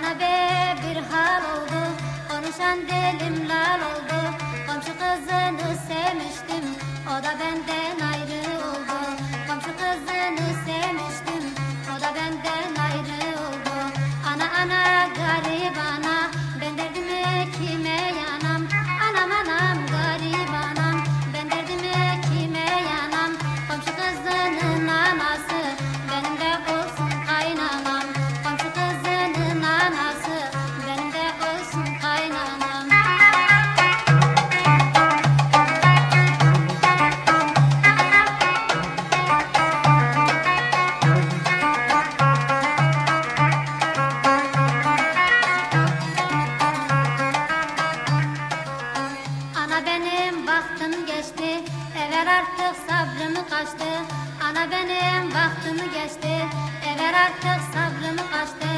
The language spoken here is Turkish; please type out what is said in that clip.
Ana be bir hal oldu. Konuşan dilim lal oldu. Komşu kızınız Ever artık sabrımı kaçtı Ana benim vaktimi geçti. Ever artık sabrımı kaçtı